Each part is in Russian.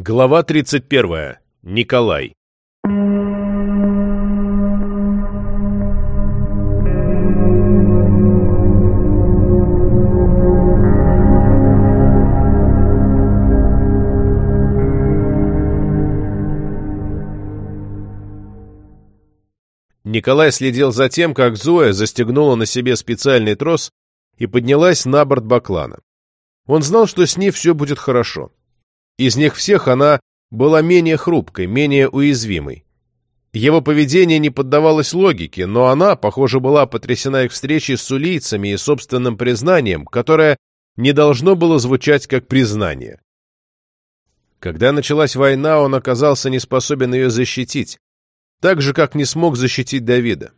Глава 31. Николай. Николай следил за тем, как Зоя застегнула на себе специальный трос и поднялась на борт баклана. Он знал, что с ней все будет хорошо. Из них всех она была менее хрупкой, менее уязвимой. Его поведение не поддавалось логике, но она, похоже, была потрясена их встречей с улийцами и собственным признанием, которое не должно было звучать как признание. Когда началась война, он оказался не способен ее защитить, так же, как не смог защитить Давида.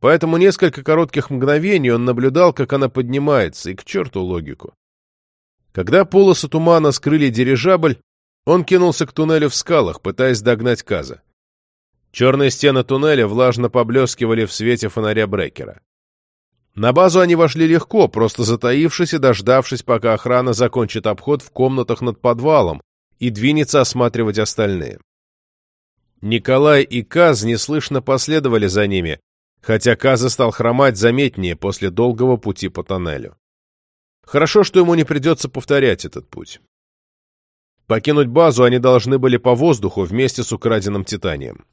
Поэтому несколько коротких мгновений он наблюдал, как она поднимается, и к черту логику. Когда полосы тумана скрыли дирижабль, он кинулся к туннелю в скалах, пытаясь догнать Каза. Черные стены туннеля влажно поблескивали в свете фонаря Брекера. На базу они вошли легко, просто затаившись и дождавшись, пока охрана закончит обход в комнатах над подвалом и двинется осматривать остальные. Николай и Каз неслышно последовали за ними, хотя Каза стал хромать заметнее после долгого пути по тоннелю. Хорошо, что ему не придется повторять этот путь. Покинуть базу они должны были по воздуху вместе с украденным титанием.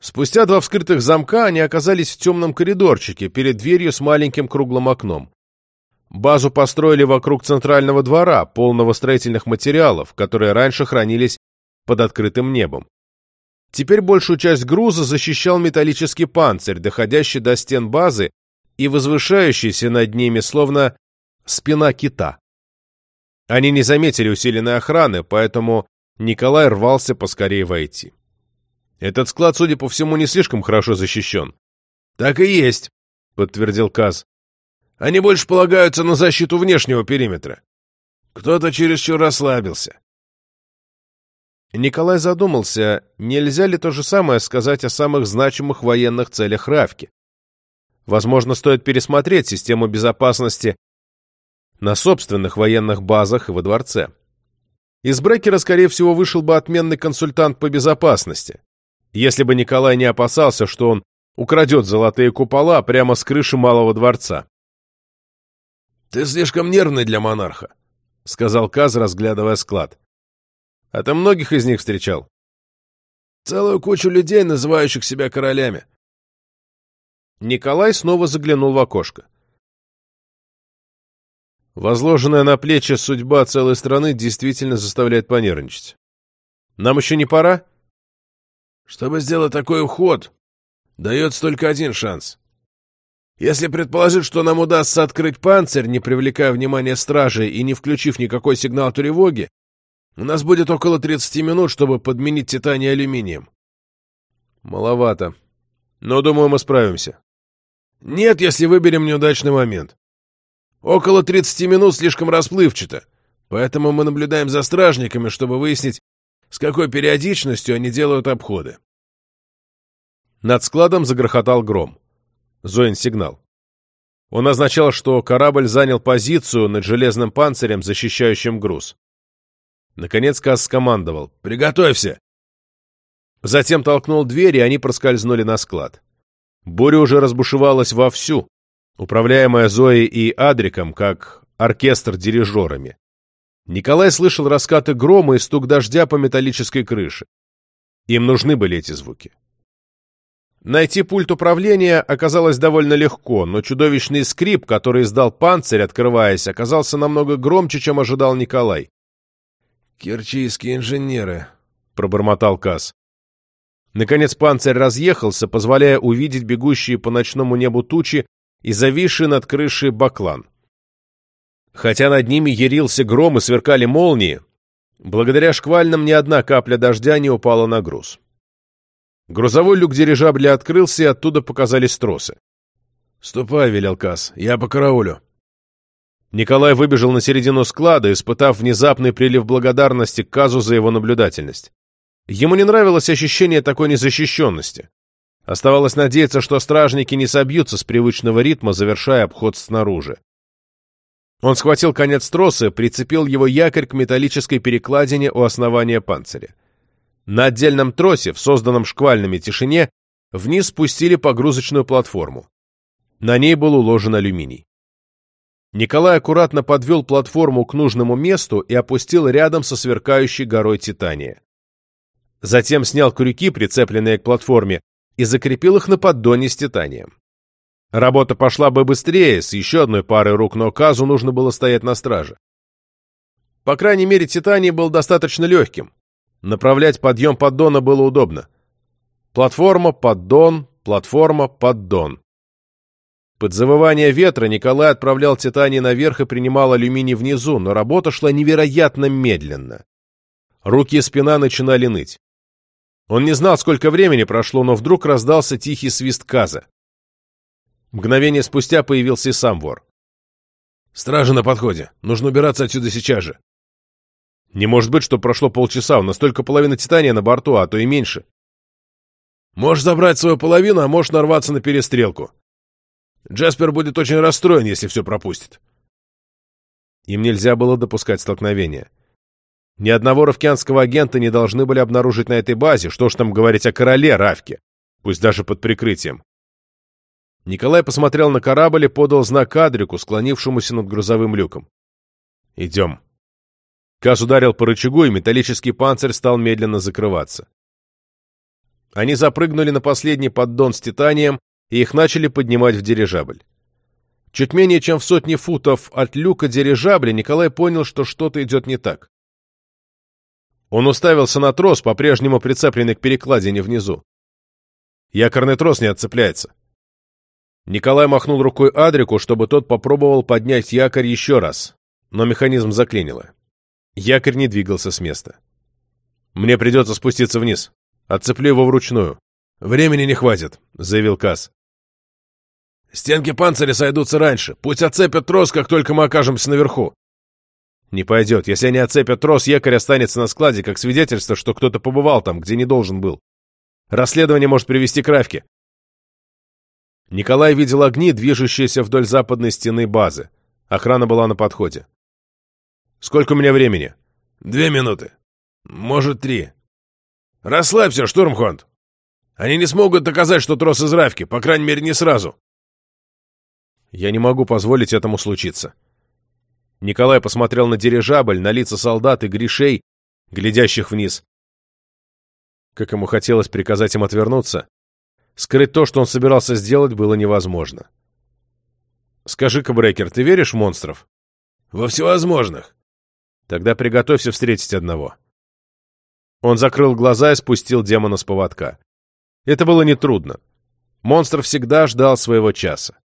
Спустя два вскрытых замка они оказались в темном коридорчике перед дверью с маленьким круглым окном. Базу построили вокруг центрального двора, полного строительных материалов, которые раньше хранились под открытым небом. Теперь большую часть груза защищал металлический панцирь, доходящий до стен базы и возвышающийся над ними, словно спина кита. Они не заметили усиленной охраны, поэтому Николай рвался поскорее войти. Этот склад, судя по всему, не слишком хорошо защищен. — Так и есть, — подтвердил Каз. — Они больше полагаются на защиту внешнего периметра. Кто-то чересчур расслабился. Николай задумался, нельзя ли то же самое сказать о самых значимых военных целях Равки. Возможно, стоит пересмотреть систему безопасности на собственных военных базах и во дворце. Из Брекера, скорее всего, вышел бы отменный консультант по безопасности, если бы Николай не опасался, что он украдет золотые купола прямо с крыши Малого дворца. «Ты слишком нервный для монарха», — сказал Каз, разглядывая склад. «А ты многих из них встречал?» «Целую кучу людей, называющих себя королями». Николай снова заглянул в окошко. Возложенная на плечи судьба целой страны действительно заставляет понервничать. Нам еще не пора? Чтобы сделать такой уход, дается только один шанс. Если предположить, что нам удастся открыть панцирь, не привлекая внимания стражей и не включив никакой сигнал тревоги, у нас будет около 30 минут, чтобы подменить титаний алюминием. Маловато. Но, думаю, мы справимся. Нет, если выберем неудачный момент. Около 30 минут слишком расплывчато, поэтому мы наблюдаем за стражниками, чтобы выяснить, с какой периодичностью они делают обходы. Над складом загрохотал гром. Зоин сигнал. Он означал, что корабль занял позицию над железным панцирем, защищающим груз. Наконец Касс скомандовал «Приготовься!». Затем толкнул дверь, и они проскользнули на склад. Буря уже разбушевалась вовсю, управляемая Зоей и Адриком, как оркестр дирижерами. Николай слышал раскаты грома и стук дождя по металлической крыше. Им нужны были эти звуки. Найти пульт управления оказалось довольно легко, но чудовищный скрип, который издал панцирь, открываясь, оказался намного громче, чем ожидал Николай. «Керчийские инженеры», — пробормотал Касс. Наконец панцирь разъехался, позволяя увидеть бегущие по ночному небу тучи и зависший над крышей баклан. Хотя над ними ярился гром и сверкали молнии, благодаря шквальным ни одна капля дождя не упала на груз. Грузовой люк дирижабля открылся, и оттуда показались тросы. «Ступай», — велел Касс, — «я по караулю». Николай выбежал на середину склада, испытав внезапный прилив благодарности к Казу за его наблюдательность. Ему не нравилось ощущение такой незащищенности. Оставалось надеяться, что стражники не собьются с привычного ритма, завершая обход снаружи. Он схватил конец троса, прицепил его якорь к металлической перекладине у основания панциря. На отдельном тросе, в созданном шквальными тишине, вниз спустили погрузочную платформу. На ней был уложен алюминий. Николай аккуратно подвел платформу к нужному месту и опустил рядом со сверкающей горой титания. Затем снял крюки, прицепленные к платформе, и закрепил их на поддоне с титанием. Работа пошла бы быстрее, с еще одной парой рук, но Казу нужно было стоять на страже. По крайней мере, титаний был достаточно легким. Направлять подъем поддона было удобно. Платформа, поддон, платформа, поддон. Под завывание ветра Николай отправлял титаний наверх и принимал алюминий внизу, но работа шла невероятно медленно. Руки и спина начинали ныть. Он не знал, сколько времени прошло, но вдруг раздался тихий свист Каза. Мгновение спустя появился и сам вор. «Стражи на подходе. Нужно убираться отсюда сейчас же». Не может быть, что прошло полчаса, у нас только половина титания на борту, а то и меньше. Можешь забрать свою половину, а можешь нарваться на перестрелку. Джаспер будет очень расстроен, если все пропустит. Им нельзя было допускать столкновения. Ни одного равкианского агента не должны были обнаружить на этой базе, что ж там говорить о короле Равке, пусть даже под прикрытием. Николай посмотрел на корабль и подал знак Адрику, склонившемуся над грузовым люком. «Идем». Каз ударил по рычагу, и металлический панцирь стал медленно закрываться. Они запрыгнули на последний поддон с титанием, и их начали поднимать в дирижабль. Чуть менее чем в сотни футов от люка дирижабля Николай понял, что что-то идет не так. Он уставился на трос, по-прежнему прицепленный к перекладине внизу. Якорный трос не отцепляется. Николай махнул рукой Адрику, чтобы тот попробовал поднять якорь еще раз, но механизм заклинило. Якорь не двигался с места. «Мне придется спуститься вниз. Отцеплю его вручную. Времени не хватит», — заявил Касс. «Стенки панциря сойдутся раньше. Пусть отцепят трос, как только мы окажемся наверху». «Не пойдет. Если они отцепят трос, якорь останется на складе, как свидетельство, что кто-то побывал там, где не должен был. Расследование может привести к Равке. Николай видел огни, движущиеся вдоль западной стены базы. Охрана была на подходе. «Сколько у меня времени?» «Две минуты. Может, три». «Расслабься, Штурмхонд. Они не смогут доказать, что трос из Равки, по крайней мере, не сразу». «Я не могу позволить этому случиться». Николай посмотрел на дирижабль, на лица солдат и грешей, глядящих вниз. Как ему хотелось приказать им отвернуться, Скрыть то, что он собирался сделать, было невозможно. «Скажи-ка, Брекер, ты веришь в монстров?» «Во всевозможных». «Тогда приготовься встретить одного». Он закрыл глаза и спустил демона с поводка. Это было нетрудно. Монстр всегда ждал своего часа.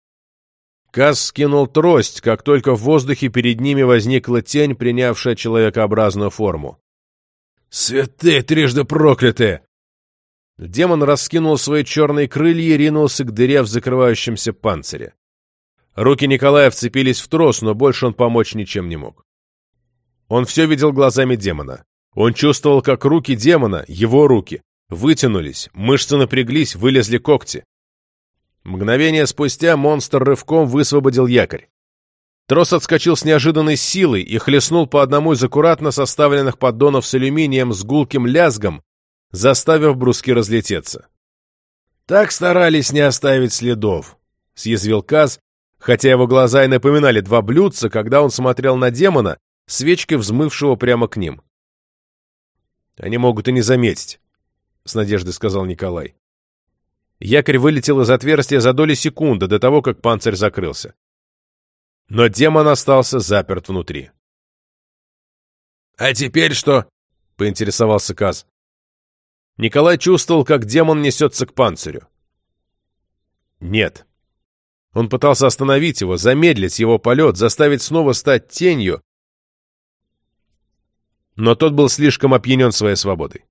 Каз скинул трость, как только в воздухе перед ними возникла тень, принявшая человекообразную форму. «Святые трижды проклятые!» Демон раскинул свои черные крылья и ринулся к дыре в закрывающемся панцире. Руки Николая вцепились в трос, но больше он помочь ничем не мог. Он все видел глазами демона. Он чувствовал, как руки демона, его руки, вытянулись, мышцы напряглись, вылезли когти. Мгновение спустя монстр рывком высвободил якорь. Трос отскочил с неожиданной силой и хлестнул по одному из аккуратно составленных поддонов с алюминием с гулким лязгом, заставив бруски разлететься. «Так старались не оставить следов», — съязвил Каз, хотя его глаза и напоминали два блюдца, когда он смотрел на демона, свечкой взмывшего прямо к ним. «Они могут и не заметить», — с надеждой сказал Николай. Якорь вылетел из отверстия за доли секунды до того, как панцирь закрылся. Но демон остался заперт внутри. «А теперь что?» — поинтересовался Каз. Николай чувствовал, как демон несется к панцирю. Нет. Он пытался остановить его, замедлить его полет, заставить снова стать тенью, но тот был слишком опьянен своей свободой.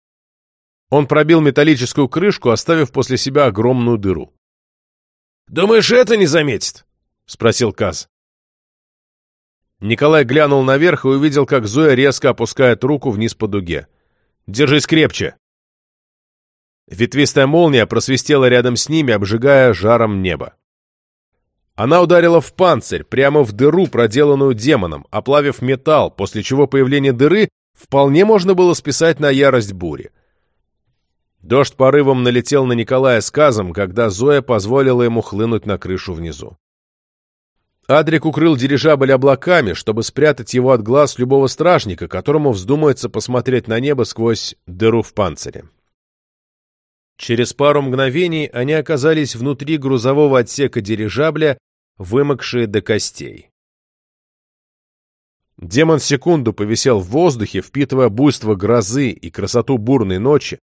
Он пробил металлическую крышку, оставив после себя огромную дыру. «Думаешь, это не заметит?» — спросил Каз. Николай глянул наверх и увидел, как Зоя резко опускает руку вниз по дуге. «Держись крепче!» Ветвистая молния просвистела рядом с ними, обжигая жаром небо. Она ударила в панцирь, прямо в дыру, проделанную демоном, оплавив металл, после чего появление дыры вполне можно было списать на ярость бури. Дождь порывом налетел на Николая с казом, когда Зоя позволила ему хлынуть на крышу внизу. Адрик укрыл дирижабль облаками, чтобы спрятать его от глаз любого стражника, которому вздумается посмотреть на небо сквозь дыру в панцире. Через пару мгновений они оказались внутри грузового отсека дирижабля, вымокшие до костей. Демон секунду повисел в воздухе, впитывая буйство грозы и красоту бурной ночи,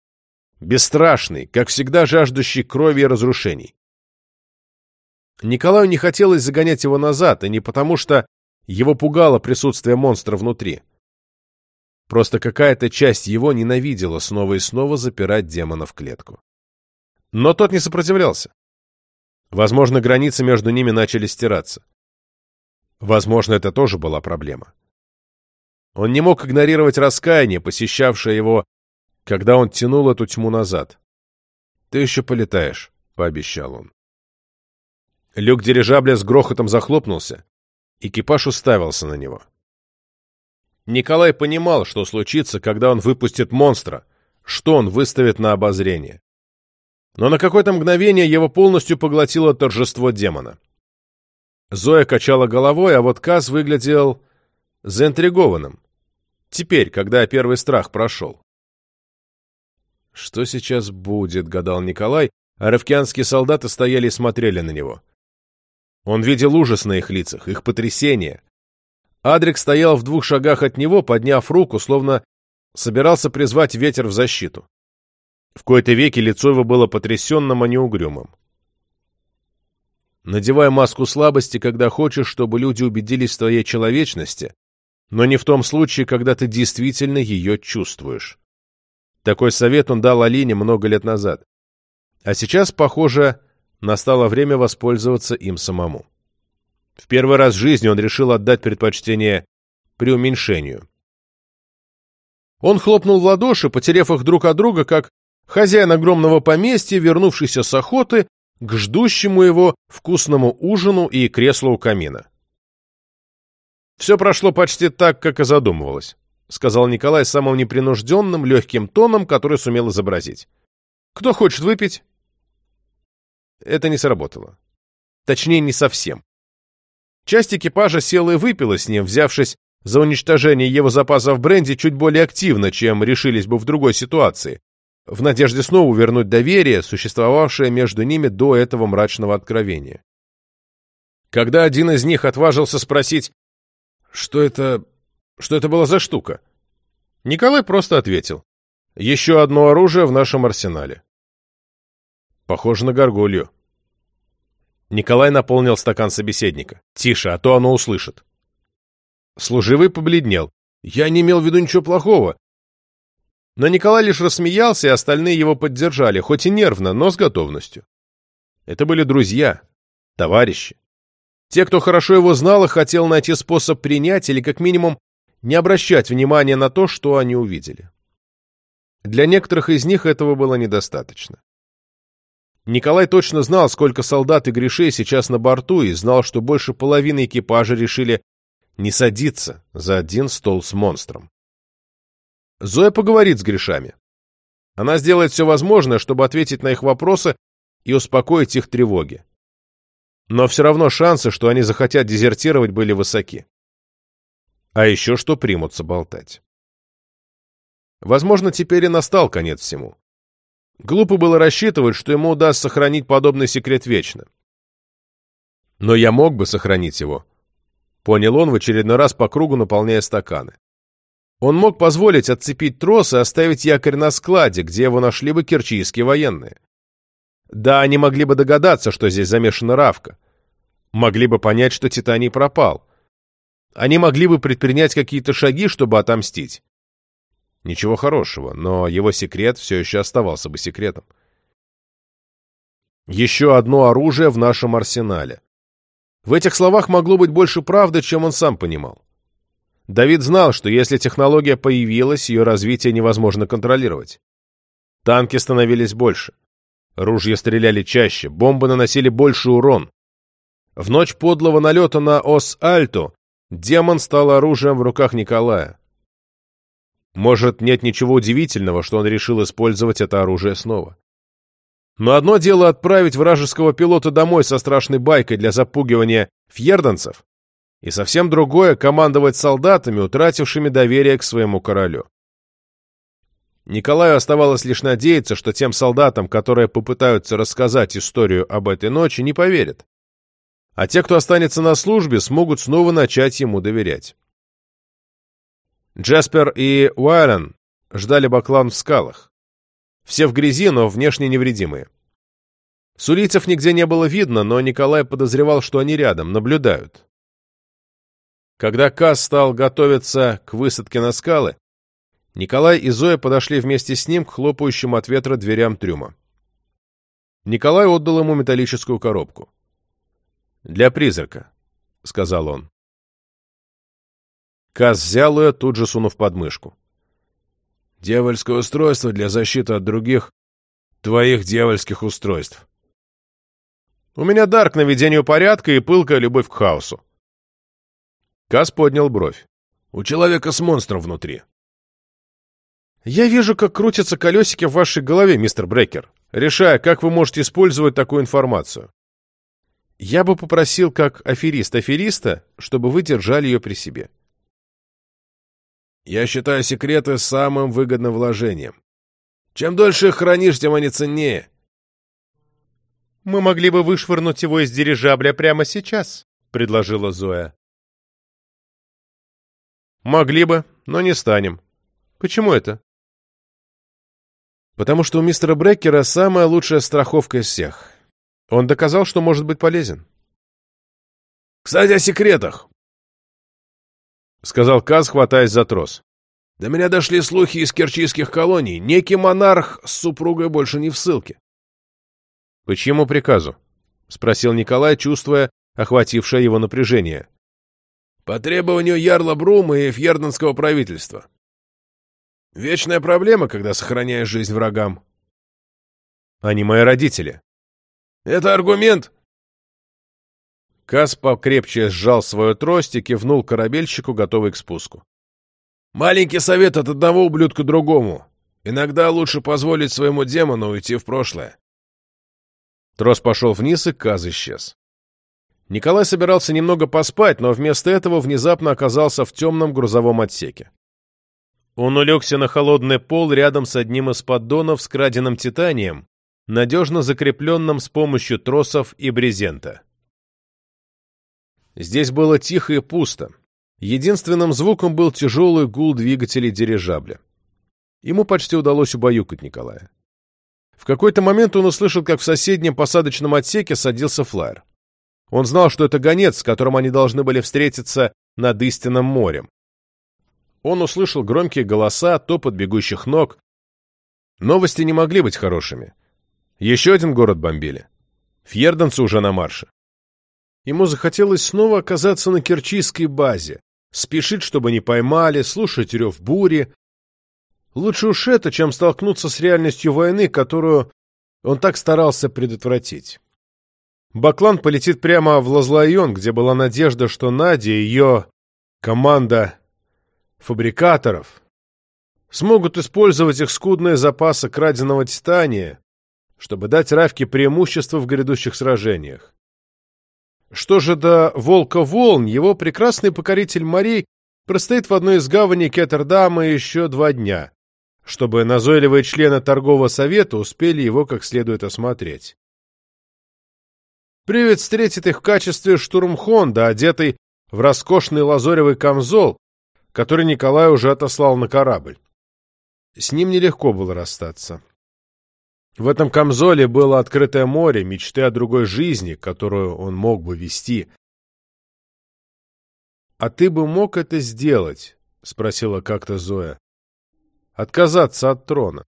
бесстрашный, как всегда жаждущий крови и разрушений. Николаю не хотелось загонять его назад, и не потому, что его пугало присутствие монстра внутри. Просто какая-то часть его ненавидела снова и снова запирать демона в клетку. Но тот не сопротивлялся. Возможно, границы между ними начали стираться. Возможно, это тоже была проблема. Он не мог игнорировать раскаяние, посещавшее его, когда он тянул эту тьму назад. «Ты еще полетаешь», — пообещал он. Люк дирижабля с грохотом захлопнулся. Экипаж уставился на него. Николай понимал, что случится, когда он выпустит монстра, что он выставит на обозрение. Но на какое-то мгновение его полностью поглотило торжество демона. Зоя качала головой, а вот Каз выглядел заинтригованным. Теперь, когда первый страх прошел. «Что сейчас будет?» — гадал Николай, а равкианские солдаты стояли и смотрели на него. Он видел ужас на их лицах, их потрясение. Адрик стоял в двух шагах от него, подняв руку, словно собирался призвать ветер в защиту. В кои-то веки лицо его было потрясенным, а не угрюмым. Надевай маску слабости, когда хочешь, чтобы люди убедились в твоей человечности, но не в том случае, когда ты действительно ее чувствуешь. Такой совет он дал Алине много лет назад. А сейчас, похоже, настало время воспользоваться им самому. В первый раз в жизни он решил отдать предпочтение преуменьшению. Он хлопнул в ладоши, потеряв их друг от друга, как хозяин огромного поместья, вернувшийся с охоты к ждущему его вкусному ужину и креслу у камина. «Все прошло почти так, как и задумывалось», — сказал Николай самым непринужденным, легким тоном, который сумел изобразить. «Кто хочет выпить?» Это не сработало. Точнее, не совсем. Часть экипажа села и выпила с ним, взявшись за уничтожение его запасов бренди чуть более активно, чем решились бы в другой ситуации, в надежде снова вернуть доверие, существовавшее между ними до этого мрачного откровения. Когда один из них отважился спросить, что это... что это была за штука, Николай просто ответил, «Еще одно оружие в нашем арсенале». Похоже на горгулью. Николай наполнил стакан собеседника. «Тише, а то оно услышит». Служивый побледнел. «Я не имел в виду ничего плохого». Но Николай лишь рассмеялся, и остальные его поддержали, хоть и нервно, но с готовностью. Это были друзья, товарищи. Те, кто хорошо его знал и хотел найти способ принять или, как минимум, не обращать внимания на то, что они увидели. Для некоторых из них этого было недостаточно. Николай точно знал, сколько солдат и грешей сейчас на борту, и знал, что больше половины экипажа решили не садиться за один стол с монстром. Зоя поговорит с грешами. Она сделает все возможное, чтобы ответить на их вопросы и успокоить их тревоги. Но все равно шансы, что они захотят дезертировать, были высоки. А еще что примутся болтать. Возможно, теперь и настал конец всему. Глупо было рассчитывать, что ему удастся сохранить подобный секрет вечно. Но я мог бы сохранить его. Понял он в очередной раз по кругу, наполняя стаканы. Он мог позволить отцепить трос и оставить якорь на складе, где его нашли бы керчийские военные. Да, они могли бы догадаться, что здесь замешана Равка. Могли бы понять, что Титаний пропал. Они могли бы предпринять какие-то шаги, чтобы отомстить. Ничего хорошего, но его секрет все еще оставался бы секретом. Еще одно оружие в нашем арсенале. В этих словах могло быть больше правды, чем он сам понимал. Давид знал, что если технология появилась, ее развитие невозможно контролировать. Танки становились больше. Ружья стреляли чаще, бомбы наносили больший урон. В ночь подлого налета на Ос-Альту демон стал оружием в руках Николая. Может, нет ничего удивительного, что он решил использовать это оружие снова. Но одно дело отправить вражеского пилота домой со страшной байкой для запугивания фьерданцев, и совсем другое — командовать солдатами, утратившими доверие к своему королю. Николаю оставалось лишь надеяться, что тем солдатам, которые попытаются рассказать историю об этой ночи, не поверят. А те, кто останется на службе, смогут снова начать ему доверять. Джаспер и Уайлен ждали Баклан в скалах. Все в грязи, но внешне невредимые. Сулийцев нигде не было видно, но Николай подозревал, что они рядом, наблюдают. Когда Кас стал готовиться к высадке на скалы, Николай и Зоя подошли вместе с ним к хлопающим от ветра дверям трюма. Николай отдал ему металлическую коробку. «Для призрака», — сказал он. Каз взял ее, тут же сунув под мышку. «Дьявольское устройство для защиты от других твоих дьявольских устройств». «У меня дар к наведению порядка и пылкая любовь к хаосу». Каз поднял бровь. «У человека с монстром внутри». «Я вижу, как крутятся колесики в вашей голове, мистер Брекер, решая, как вы можете использовать такую информацию. Я бы попросил, как аферист афериста, чтобы вы держали ее при себе. Я считаю секреты самым выгодным вложением. Чем дольше их хранишь, тем они ценнее. Мы могли бы вышвырнуть его из дирижабля прямо сейчас, предложила Зоя. Могли бы, но не станем. Почему это? Потому что у мистера Бреккера самая лучшая страховка из всех. Он доказал, что может быть полезен. «Кстати, о секретах!» — сказал Каз, хватаясь за трос. «До меня дошли слухи из керчийских колоний. Некий монарх с супругой больше не в ссылке». «По чьему приказу?» — спросил Николай, чувствуя охватившее его напряжение. «По требованию Ярла Брума и фьерденского правительства. Вечная проблема, когда сохраняешь жизнь врагам. Они мои родители. Это аргумент. Кас покрепче сжал свою трость и кивнул корабельщику, готовый к спуску. Маленький совет от одного ублюдка другому. Иногда лучше позволить своему демону уйти в прошлое. Трос пошел вниз, и Каз исчез. Николай собирался немного поспать, но вместо этого внезапно оказался в темном грузовом отсеке. Он улегся на холодный пол рядом с одним из поддонов с краденым титанием, надежно закрепленным с помощью тросов и брезента. Здесь было тихо и пусто. Единственным звуком был тяжелый гул двигателей дирижабля. Ему почти удалось убаюкать Николая. В какой-то момент он услышал, как в соседнем посадочном отсеке садился флайер. Он знал, что это гонец, с которым они должны были встретиться над истинным морем. Он услышал громкие голоса, топот бегущих ног. Новости не могли быть хорошими. Еще один город бомбили. Фьерденцы уже на марше. Ему захотелось снова оказаться на Керчийской базе, спешить, чтобы не поймали, слушать рев бури. Лучше уж это, чем столкнуться с реальностью войны, которую он так старался предотвратить. Баклан полетит прямо в Лазлайон, где была надежда, что Надя и ее команда фабрикаторов смогут использовать их скудные запасы краденого титания, чтобы дать Равке преимущество в грядущих сражениях. Что же до «Волка волн», его прекрасный покоритель морей простоит в одной из гаваней Кеттердама еще два дня, чтобы назойливые члены торгового совета успели его как следует осмотреть. Привет встретит их в качестве штурмхонда, одетый в роскошный лазоревый камзол, который Николай уже отослал на корабль. С ним нелегко было расстаться. В этом камзоле было открытое море, мечты о другой жизни, которую он мог бы вести. «А ты бы мог это сделать?» — спросила как-то Зоя. «Отказаться от трона».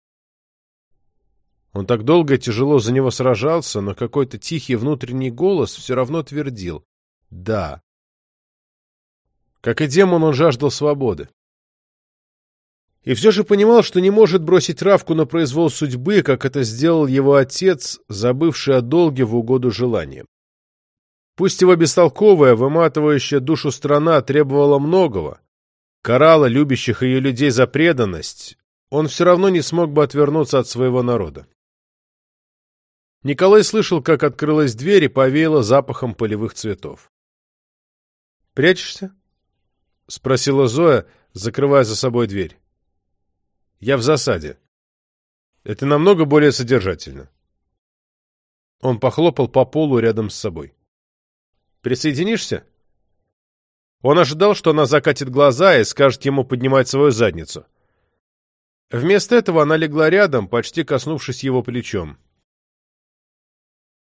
Он так долго и тяжело за него сражался, но какой-то тихий внутренний голос все равно твердил «да». Как и демон, он жаждал свободы. И все же понимал, что не может бросить Равку на произвол судьбы, как это сделал его отец, забывший о долге в угоду желаниям. Пусть его бестолковая, выматывающая душу страна требовала многого, карала любящих ее людей за преданность, он все равно не смог бы отвернуться от своего народа. Николай слышал, как открылась дверь и повеяло запахом полевых цветов. «Прячешься?» — спросила Зоя, закрывая за собой дверь. «Я в засаде. Это намного более содержательно». Он похлопал по полу рядом с собой. «Присоединишься?» Он ожидал, что она закатит глаза и скажет ему поднимать свою задницу. Вместо этого она легла рядом, почти коснувшись его плечом.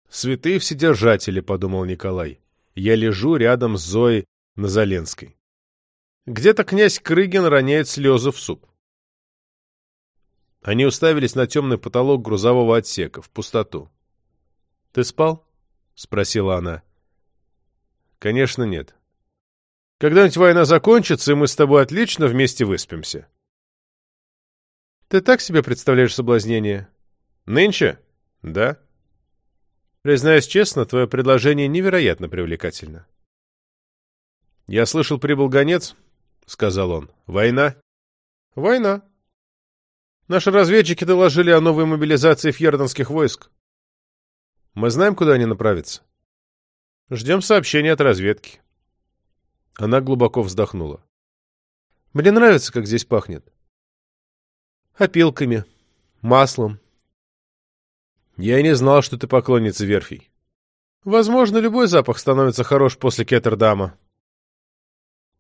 «Святые вседержатели», — подумал Николай. «Я лежу рядом с Зоей Назоленской». Где-то князь Крыгин роняет слезы в суп. Они уставились на темный потолок грузового отсека, в пустоту. «Ты спал?» — спросила она. «Конечно, нет. Когда-нибудь война закончится, и мы с тобой отлично вместе выспимся». «Ты так себе представляешь соблазнение?» «Нынче?» «Да». Признаюсь честно, твое предложение невероятно привлекательно. «Я слышал, прибыл гонец», — сказал он. «Война?» «Война», Наши разведчики доложили о новой мобилизации фьердонских войск. Мы знаем, куда они направятся. Ждем сообщения от разведки. Она глубоко вздохнула. Мне нравится, как здесь пахнет. Опилками, маслом. Я и не знал, что ты поклонница верфей. Возможно, любой запах становится хорош после Кеттердама.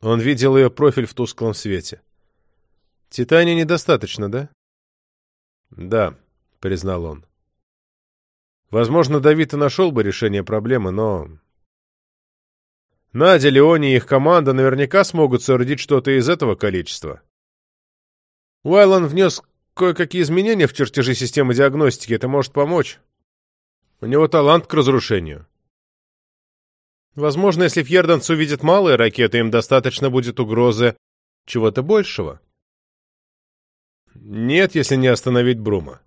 Он видел ее профиль в тусклом свете. Титания недостаточно, да? Да, признал он. Возможно, Давид и нашел бы решение проблемы, но... Надя, Леони и их команда наверняка смогут соорудить что-то из этого количества. Уайлан внес кое-какие изменения в чертежи системы диагностики. Это может помочь. У него талант к разрушению. Возможно, если фьерданцы увидят малые ракеты, им достаточно будет угрозы чего-то большего. Нет, если не остановить Брума.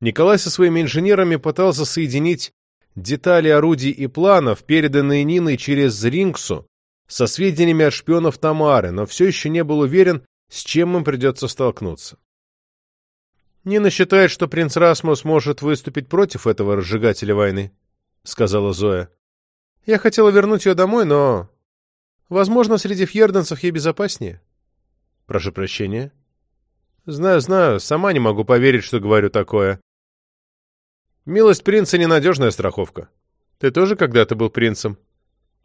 Николай со своими инженерами пытался соединить детали орудий и планов, переданные Ниной через Рингсу, со сведениями от шпионов Тамары, но все еще не был уверен, с чем им придется столкнуться. «Нина считает, что принц Расмус может выступить против этого разжигателя войны», — сказала Зоя. «Я хотела вернуть ее домой, но... Возможно, среди фьерденцев ей безопаснее». «Прошу прощения». «Знаю, знаю, сама не могу поверить, что говорю такое. Милость принца — ненадежная страховка. Ты тоже когда-то был принцем?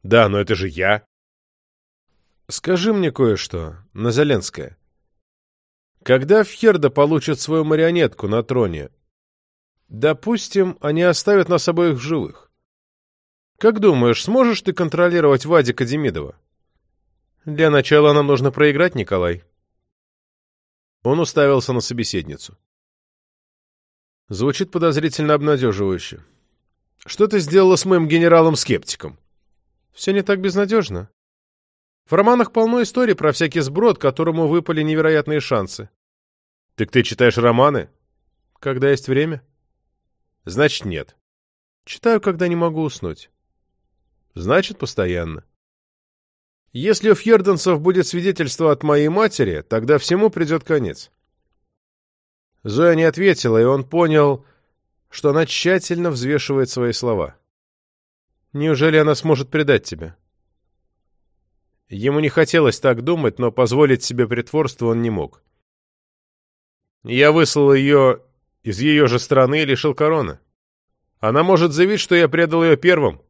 Да, но это же я. Скажи мне кое-что, Назаленская. Когда Фьерда получит свою марионетку на троне, допустим, они оставят нас обоих в живых. Как думаешь, сможешь ты контролировать Вадика Демидова? Для начала нам нужно проиграть, Николай. Он уставился на собеседницу. Звучит подозрительно обнадеживающе. Что ты сделала с моим генералом-скептиком? Все не так безнадежно. В романах полно историй про всякий сброд, которому выпали невероятные шансы. Так ты читаешь романы? Когда есть время? Значит, нет. Читаю, когда не могу уснуть. Значит, постоянно. Если у фьерденцев будет свидетельство от моей матери, тогда всему придет конец. Зоя не ответила, и он понял, что она тщательно взвешивает свои слова. «Неужели она сможет предать тебя?» Ему не хотелось так думать, но позволить себе притворство он не мог. «Я выслал ее из ее же страны и лишил короны. Она может заявить, что я предал ее первым».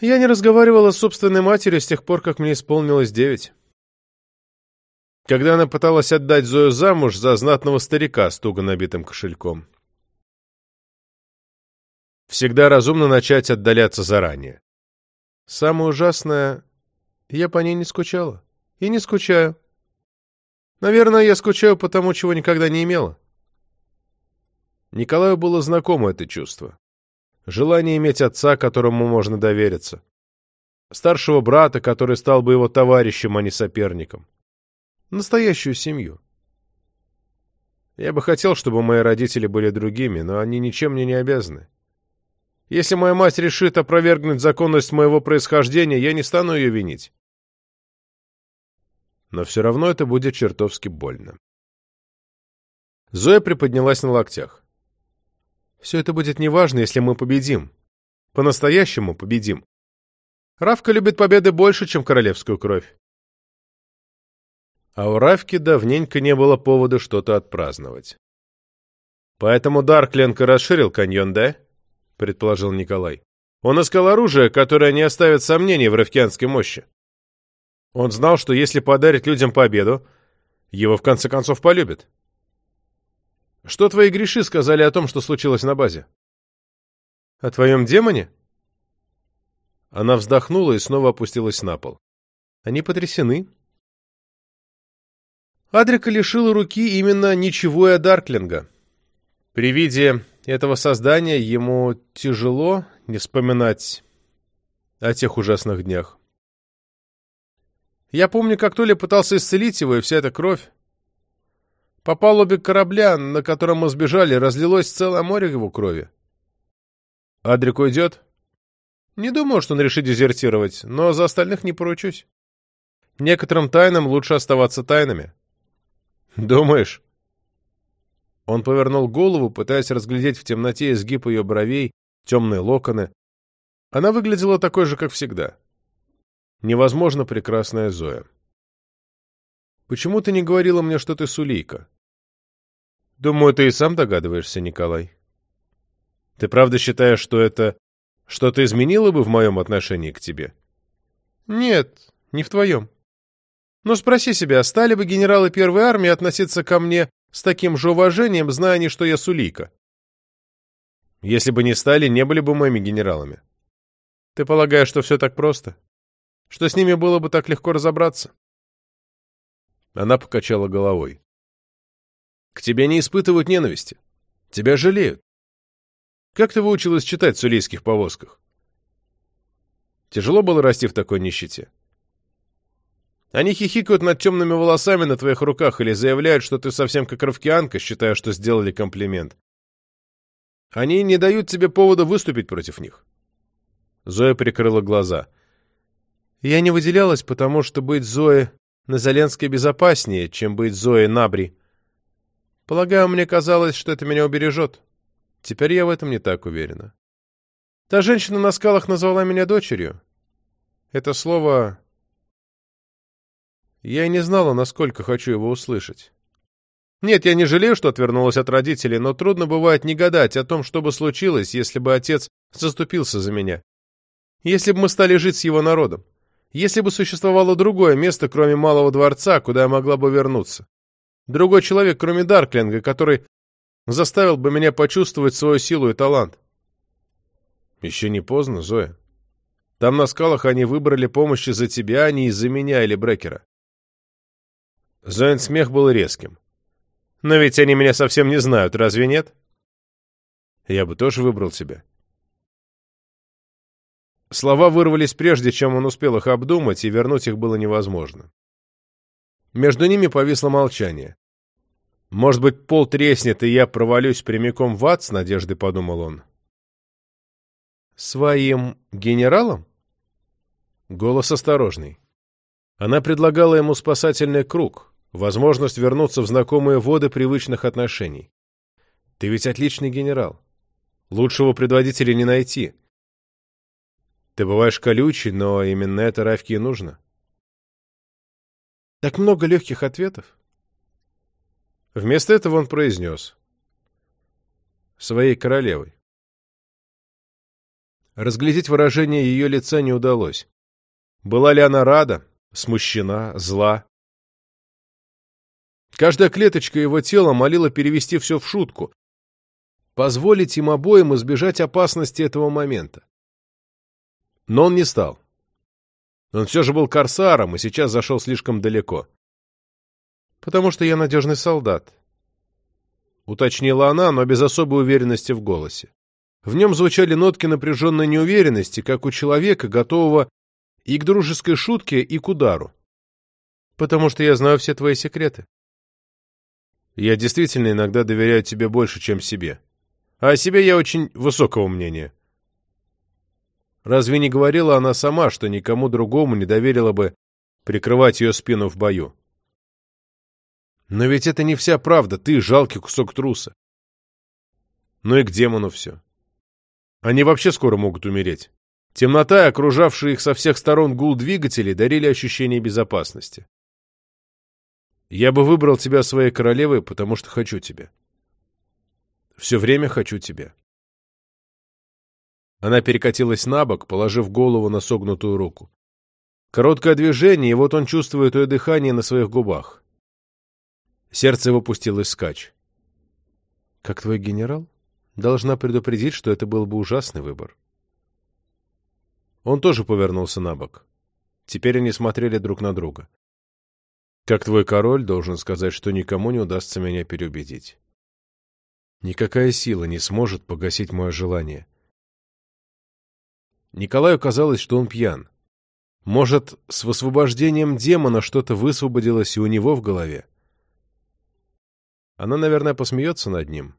«Я не разговаривала с собственной матерью с тех пор, как мне исполнилось девять». Когда она пыталась отдать Зою замуж за знатного старика с туго набитым кошельком. Всегда разумно начать отдаляться заранее. Самое ужасное, я по ней не скучала. И не скучаю. Наверное, я скучаю по тому, чего никогда не имела. Николаю было знакомо это чувство. Желание иметь отца, которому можно довериться. Старшего брата, который стал бы его товарищем, а не соперником настоящую семью. Я бы хотел, чтобы мои родители были другими, но они ничем мне не обязаны. Если моя мать решит опровергнуть законность моего происхождения, я не стану ее винить. Но все равно это будет чертовски больно. Зоя приподнялась на локтях. Все это будет неважно, если мы победим. По-настоящему победим. Равка любит победы больше, чем королевскую кровь. А у Равки давненько не было повода что-то отпраздновать. Поэтому Даркленко расширил каньон, да? Предположил Николай. Он искал оружие, которое не оставит сомнений в равкианской мощи. Он знал, что если подарит людям победу, его в конце концов полюбят. Что твои греши сказали о том, что случилось на базе? О твоем демоне? Она вздохнула и снова опустилась на пол. Они потрясены. Адрика лишила руки именно ничего и Дарклинга. При виде этого создания ему тяжело не вспоминать о тех ужасных днях. Я помню, как Толя пытался исцелить его, и вся эта кровь. По палубе корабля, на котором мы сбежали, разлилось целое море его крови. Адрик уйдет? Не думаю, что он решит дезертировать, но за остальных не поручусь. Некоторым тайнам лучше оставаться тайнами. Думаешь? Он повернул голову, пытаясь разглядеть в темноте изгиб ее бровей, темные локоны. Она выглядела такой же, как всегда. Невозможно прекрасная Зоя. «Почему ты не говорила мне, что ты сулейка?» «Думаю, ты и сам догадываешься, Николай. Ты правда считаешь, что это что-то изменило бы в моем отношении к тебе?» «Нет, не в твоем. Но спроси себя, стали бы генералы Первой армии относиться ко мне с таким же уважением, зная они, что я сулика? Если бы не стали, не были бы моими генералами. Ты полагаешь, что все так просто? Что с ними было бы так легко разобраться? Она покачала головой. К тебе не испытывают ненависти. Тебя жалеют. Как ты выучилась читать в сулейских повозках? Тяжело было расти в такой нищете? Они хихикают над темными волосами на твоих руках или заявляют, что ты совсем как ровкианка, считая, что сделали комплимент. Они не дают тебе повода выступить против них. Зоя прикрыла глаза. Я не выделялась, потому что быть Зоей на Заленской безопаснее, чем быть Зоей Набри. Полагаю, мне казалось, что это меня убережет. Теперь я в этом не так уверена. Та женщина на скалах назвала меня дочерью. Это слово я и не знала, насколько хочу его услышать. Нет, я не жалею, что отвернулась от родителей, но трудно бывает не гадать о том, что бы случилось, если бы отец заступился за меня. Если бы мы стали жить с его народом. Если бы существовало другое место, кроме Малого дворца, куда я могла бы вернуться. Другой человек, кроме Дарклинга, который заставил бы меня почувствовать свою силу и талант. Еще не поздно, Зоя. Там на скалах они выбрали помощи за тебя, а не из-за меня или Брекера. Зоин смех был резким. «Но ведь они меня совсем не знают, разве нет?» «Я бы тоже выбрал тебя». Слова вырвались прежде, чем он успел их обдумать, и вернуть их было невозможно. Между ними повисло молчание. «Может быть, пол треснет, и я провалюсь прямиком в ад?» — с надеждой подумал он. «Своим генералом?» Голос осторожный. Она предлагала ему спасательный круг, возможность вернуться в знакомые воды привычных отношений. Ты ведь отличный генерал. Лучшего предводителя не найти. Ты бываешь колючий, но именно это Равке и нужно. Так много легких ответов. Вместо этого он произнес. Своей королевой. Разглядеть выражение ее лица не удалось. Была ли она рада, смущена, зла? Каждая клеточка его тела молила перевести все в шутку, позволить им обоим избежать опасности этого момента. Но он не стал. Он все же был корсаром и сейчас зашел слишком далеко. «Потому что я надежный солдат», — уточнила она, но без особой уверенности в голосе. В нем звучали нотки напряженной неуверенности, как у человека, готового и к дружеской шутке, и к удару. «Потому что я знаю все твои секреты». Я действительно иногда доверяю тебе больше, чем себе. А о себе я очень высокого мнения. Разве не говорила она сама, что никому другому не доверила бы прикрывать ее спину в бою? Но ведь это не вся правда, ты жалкий кусок труса. Ну и к демону все. Они вообще скоро могут умереть. Темнота и окружавший их со всех сторон гул двигателей дарили ощущение безопасности. Я бы выбрал тебя своей королевой, потому что хочу тебя. Все время хочу тебя. Она перекатилась на бок, положив голову на согнутую руку. Короткое движение, и вот он чувствует ее дыхание на своих губах. Сердце его пустилось скач. «Как твой генерал?» Должна предупредить, что это был бы ужасный выбор. Он тоже повернулся на бок. Теперь они смотрели друг на друга. Как твой король, должен сказать, что никому не удастся меня переубедить. Никакая сила не сможет погасить мое желание. Николаю казалось, что он пьян. Может, с высвобождением демона что-то высвободилось и у него в голове? Она, наверное, посмеется над ним.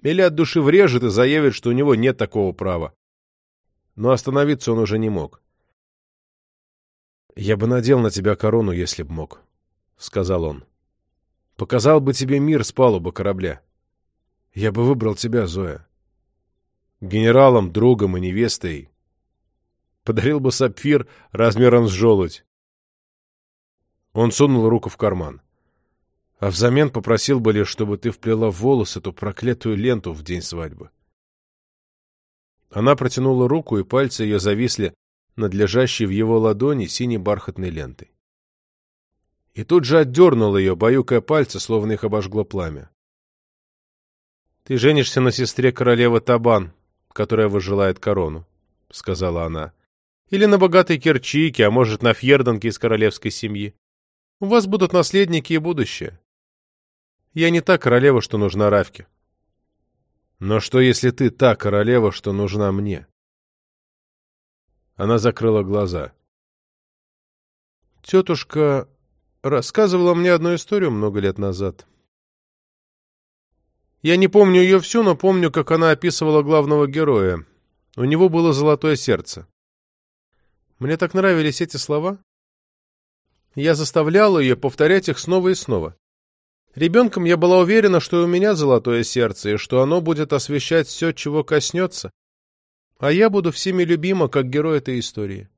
Или от души врежет и заявит, что у него нет такого права. Но остановиться он уже не мог. «Я бы надел на тебя корону, если б мог», — сказал он. «Показал бы тебе мир с палубы корабля. Я бы выбрал тебя, Зоя. Генералом, другом и невестой. Подарил бы сапфир размером с желудь». Он сунул руку в карман а взамен попросил бы лишь, чтобы ты вплела в волосы эту проклятую ленту в день свадьбы. Она протянула руку, и пальцы ее зависли над лежащей в его ладони синей бархатной лентой. И тут же отдернула ее, баюкая пальцы, словно их обожгло пламя. — Ты женишься на сестре королевы Табан, которая возжелает корону, — сказала она. — Или на богатой Керчике, а может, на Фьерданке из королевской семьи. У вас будут наследники и будущее. Я не та королева, что нужна Равке. Но что, если ты та королева, что нужна мне? Она закрыла глаза. Тетушка рассказывала мне одну историю много лет назад. Я не помню ее всю, но помню, как она описывала главного героя. У него было золотое сердце. Мне так нравились эти слова. Я заставляла ее повторять их снова и снова. Ребенком я была уверена, что у меня золотое сердце, и что оно будет освещать все, чего коснется. А я буду всеми любима, как герой этой истории.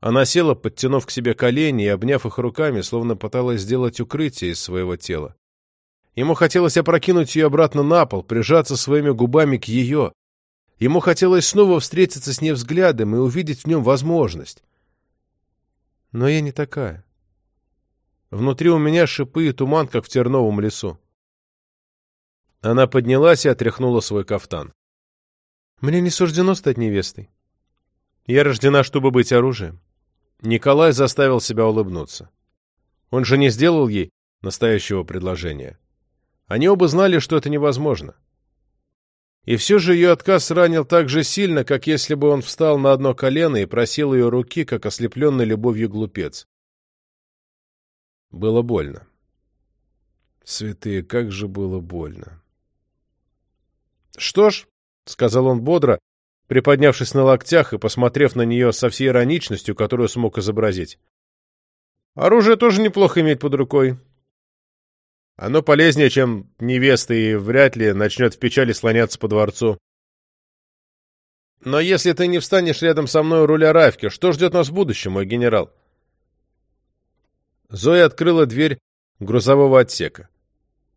Она села, подтянув к себе колени и обняв их руками, словно пыталась сделать укрытие из своего тела. Ему хотелось опрокинуть ее обратно на пол, прижаться своими губами к ее. Ему хотелось снова встретиться с ней взглядом и увидеть в нем возможность. Но я не такая. Внутри у меня шипы и туман, как в терновом лесу. Она поднялась и отряхнула свой кафтан. Мне не суждено стать невестой. Я рождена, чтобы быть оружием. Николай заставил себя улыбнуться. Он же не сделал ей настоящего предложения. Они оба знали, что это невозможно. И все же ее отказ ранил так же сильно, как если бы он встал на одно колено и просил ее руки, как ослепленный любовью глупец. Было больно. Святые, как же было больно. «Что ж», — сказал он бодро, приподнявшись на локтях и посмотрев на нее со всей ироничностью, которую смог изобразить. «Оружие тоже неплохо иметь под рукой. Оно полезнее, чем невеста, и вряд ли начнет в печали слоняться по дворцу. Но если ты не встанешь рядом со мной у руля Равки, что ждет нас в будущем, мой генерал?» Зоя открыла дверь грузового отсека.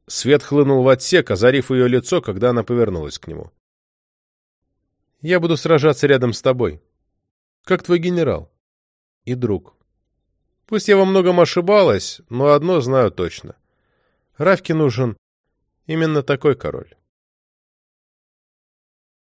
Свет хлынул в отсек, озарив ее лицо, когда она повернулась к нему. «Я буду сражаться рядом с тобой, как твой генерал и друг. Пусть я во многом ошибалась, но одно знаю точно. Равке нужен именно такой король».